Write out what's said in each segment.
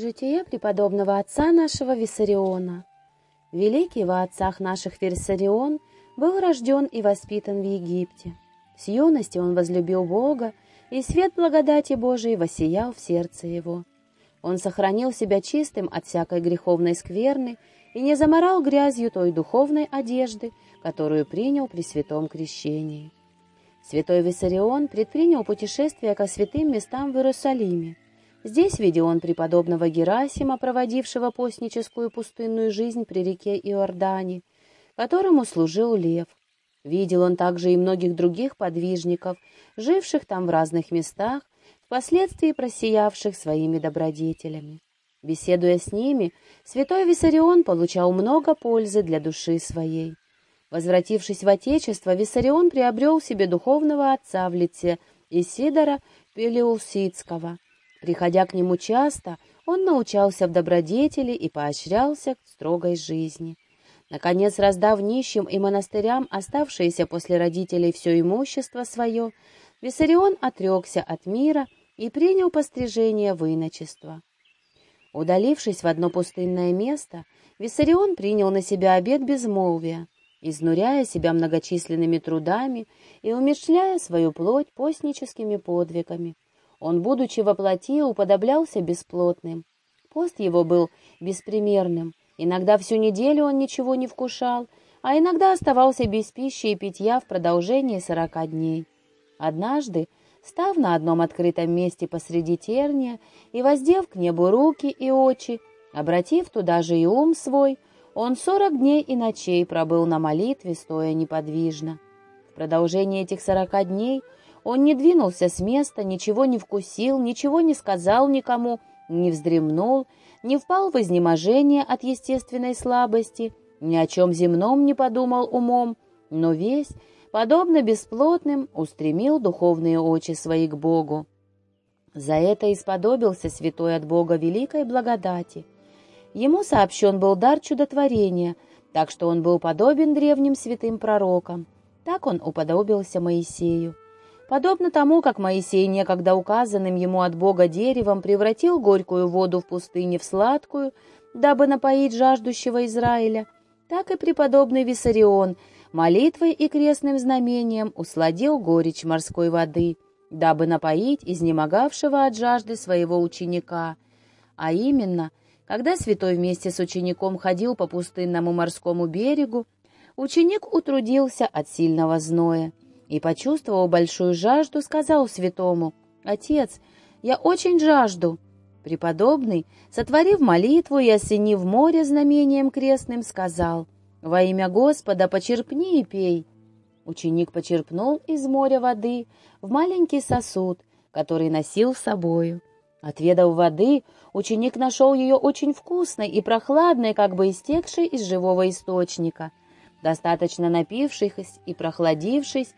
Житие преподобного отца нашего Виссариона. Великий во отцах наших Виссарион был рожден и воспитан в Египте. С юности он возлюбил Бога, и свет благодати Божией воссиял в сердце его. Он сохранил себя чистым от всякой греховной скверны и не заморал грязью той духовной одежды, которую принял при святом крещении. Святой Виссарион предпринял путешествие ко святым местам в Иерусалиме, Здесь видел он преподобного Герасима, проводившего постническую пустынную жизнь при реке Иордане, которому служил лев. Видел он также и многих других подвижников, живших там в разных местах, впоследствии просиявших своими добродетелями. Беседуя с ними, святой Виссарион получал много пользы для души своей. Возвратившись в Отечество, Виссарион приобрел себе духовного отца в лице Исидора Пелеусицкого – Приходя к нему часто, он научался в добродетели и поощрялся к строгой жизни. Наконец, раздав нищим и монастырям оставшееся после родителей все имущество свое, Виссарион отрекся от мира и принял пострижение в иночество. Удалившись в одно пустынное место, Виссарион принял на себя обет безмолвия, изнуряя себя многочисленными трудами и умерщвляя свою плоть постническими подвигами, он, будучи во плоти, уподоблялся бесплотным. Пост его был беспримерным. Иногда всю неделю он ничего не вкушал, а иногда оставался без пищи и питья в продолжении сорока дней. Однажды, став на одном открытом месте посреди терния и воздев к небу руки и очи, обратив туда же и ум свой, он сорок дней и ночей пробыл на молитве, стоя неподвижно. В продолжении этих сорока дней – он не двинулся с места, ничего не вкусил, ничего не сказал никому, не вздремнул, не впал в изнеможение от естественной слабости, ни о чем земном не подумал умом, но весь, подобно бесплотным, устремил духовные очи свои к Богу. За это исподобился святой от Бога великой благодати. Ему сообщен был дар чудотворения, так что он был подобен древним святым пророкам. Так он уподобился Моисею. Подобно тому, как Моисей некогда указанным ему от Бога деревом превратил горькую воду в пустыне в сладкую, дабы напоить жаждущего Израиля, так и преподобный Виссарион молитвой и крестным знамением усладил горечь морской воды, дабы напоить изнемогавшего от жажды своего ученика. А именно, когда святой вместе с учеником ходил по пустынному морскому берегу, ученик утрудился от сильного зноя и, почувствовав большую жажду, сказал святому, «Отец, я очень жажду». Преподобный, сотворив молитву и осенив море знамением крестным, сказал, «Во имя Господа почерпни и пей». Ученик почерпнул из моря воды в маленький сосуд, который носил с собою. Отведав воды, ученик нашел ее очень вкусной и прохладной, как бы истекшей из живого источника. Достаточно напившись и прохладившись,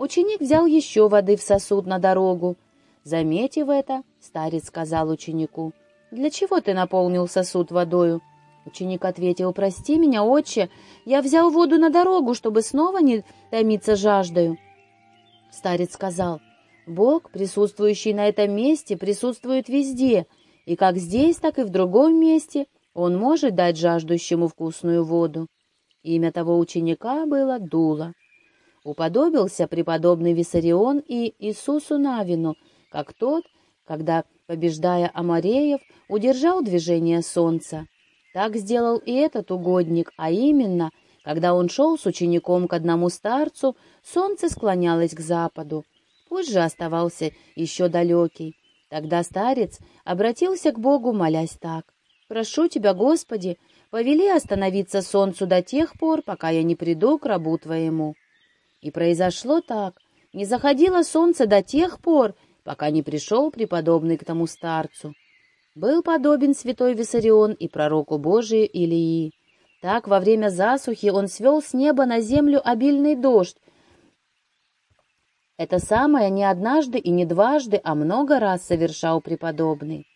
Ученик взял еще воды в сосуд на дорогу. Заметив это, старец сказал ученику, «Для чего ты наполнил сосуд водою?» Ученик ответил, «Прости меня, отче, я взял воду на дорогу, чтобы снова не томиться жаждою». Старец сказал, «Бог, присутствующий на этом месте, присутствует везде, и как здесь, так и в другом месте Он может дать жаждущему вкусную воду». Имя того ученика было Дула. Уподобился преподобный Виссарион и Иисусу Навину, как тот, когда, побеждая Амареев, удержал движение солнца. Так сделал и этот угодник, а именно, когда он шел с учеником к одному старцу, солнце склонялось к западу. Пусть же оставался еще далекий. Тогда старец обратился к Богу, молясь так. «Прошу тебя, Господи, повели остановиться солнцу до тех пор, пока я не приду к рабу Твоему». И произошло так. Не заходило солнце до тех пор, пока не пришел преподобный к тому старцу. Был подобен святой Виссарион и пророку Божию Илии. Так во время засухи он свел с неба на землю обильный дождь. Это самое не однажды и не дважды, а много раз совершал преподобный.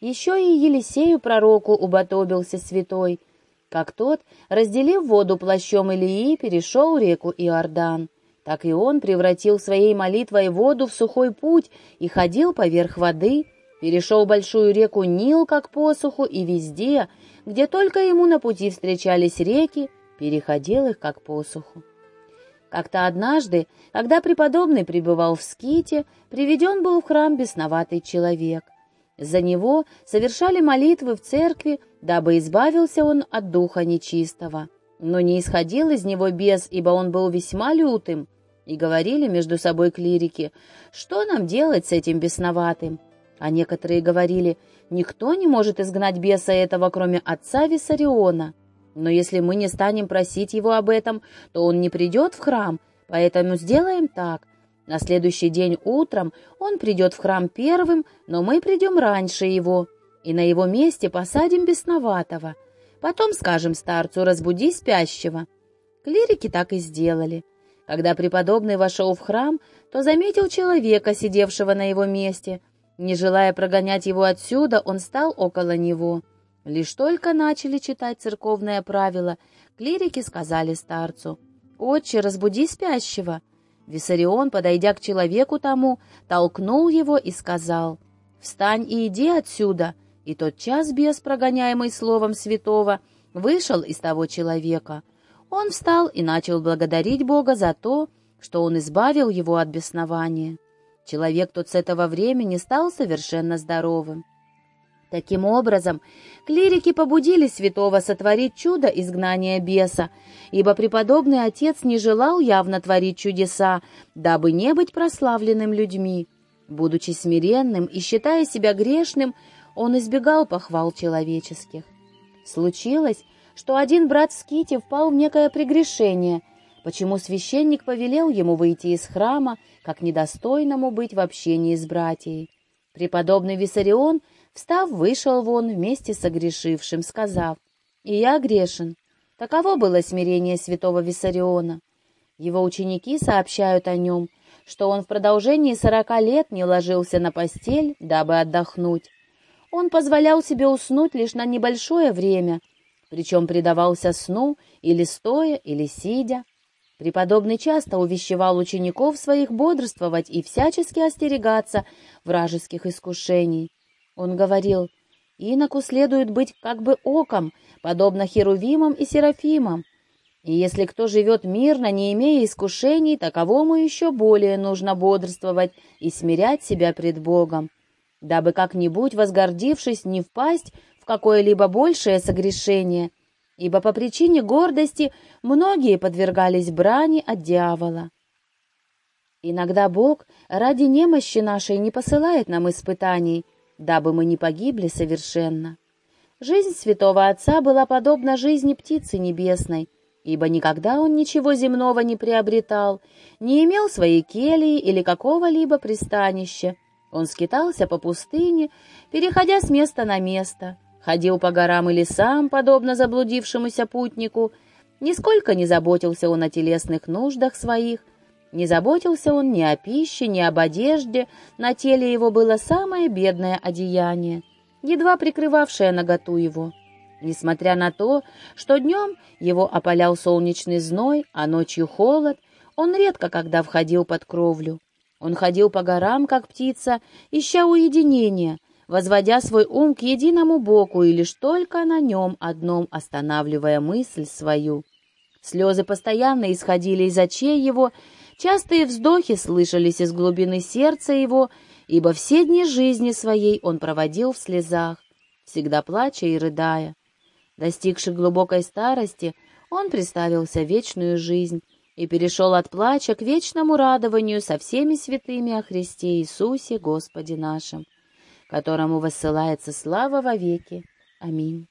Еще и Елисею пророку уботобился святой, как тот, разделив воду плащом Илии, перешел реку Иордан. Так и он превратил своей молитвой воду в сухой путь и ходил поверх воды, перешел большую реку Нил как посуху, и везде, где только ему на пути встречались реки, переходил их как посуху. Как-то однажды, когда преподобный пребывал в ските, приведен был в храм бесноватый человек. За него совершали молитвы в церкви, дабы избавился он от духа нечистого. Но не исходил из него бес, ибо он был весьма лютым. И говорили между собой клирики, что нам делать с этим бесноватым? А некоторые говорили, никто не может изгнать беса этого, кроме отца Виссариона. Но если мы не станем просить его об этом, то он не придет в храм, поэтому сделаем так. На следующий день утром он придет в храм первым, но мы придем раньше его, и на его месте посадим бесноватого. Потом скажем старцу «разбуди спящего». Клирики так и сделали. Когда преподобный вошел в храм, то заметил человека, сидевшего на его месте. Не желая прогонять его отсюда, он стал около него. Лишь только начали читать церковное правило, клирики сказали старцу, «Отче, разбуди спящего». Виссарион, подойдя к человеку тому, толкнул его и сказал, «Встань и иди отсюда». И тот час бес, прогоняемый словом святого, вышел из того человека. Он встал и начал благодарить Бога за то, что он избавил его от беснования. Человек тот с этого времени стал совершенно здоровым. Таким образом, клирики побудили святого сотворить чудо изгнания беса, ибо преподобный отец не желал явно творить чудеса, дабы не быть прославленным людьми. Будучи смиренным и считая себя грешным, он избегал похвал человеческих. Случилось, что один брат в ските впал в некое прегрешение, почему священник повелел ему выйти из храма, как недостойному быть в общении с братьей. Преподобный Виссарион — Встав, вышел вон вместе с огрешившим, сказав, «И я грешен». Таково было смирение святого Виссариона. Его ученики сообщают о нем, что он в продолжении сорока лет не ложился на постель, дабы отдохнуть. Он позволял себе уснуть лишь на небольшое время, причем предавался сну или стоя, или сидя. Преподобный часто увещевал учеников своих бодрствовать и всячески остерегаться вражеских искушений. Он говорил, иноку следует быть как бы оком, подобно херувимам и серафимам. И если кто живет мирно, не имея искушений, таковому еще более нужно бодрствовать и смирять себя пред Богом, дабы как-нибудь, возгордившись, не впасть в какое-либо большее согрешение, ибо по причине гордости многие подвергались брани от дьявола. Иногда Бог ради немощи нашей не посылает нам испытаний, дабы мы не погибли совершенно. Жизнь святого отца была подобна жизни птицы небесной, ибо никогда он ничего земного не приобретал, не имел своей келии или какого-либо пристанища. Он скитался по пустыне, переходя с места на место, ходил по горам и лесам, подобно заблудившемуся путнику, нисколько не заботился он о телесных нуждах своих, не заботился он ни о пище, ни об одежде, на теле его было самое бедное одеяние, едва прикрывавшее наготу его. Несмотря на то, что днем его опалял солнечный зной, а ночью холод, он редко когда входил под кровлю. Он ходил по горам, как птица, ища уединения, возводя свой ум к единому боку и лишь только на нем одном останавливая мысль свою. Слезы постоянно исходили из очей его, Частые вздохи слышались из глубины сердца его, ибо все дни жизни своей он проводил в слезах, всегда плача и рыдая. Достигший глубокой старости, он представился вечную жизнь и перешел от плача к вечному радованию со всеми святыми о Христе Иисусе Господе нашем, которому воссылается слава во веки. Аминь.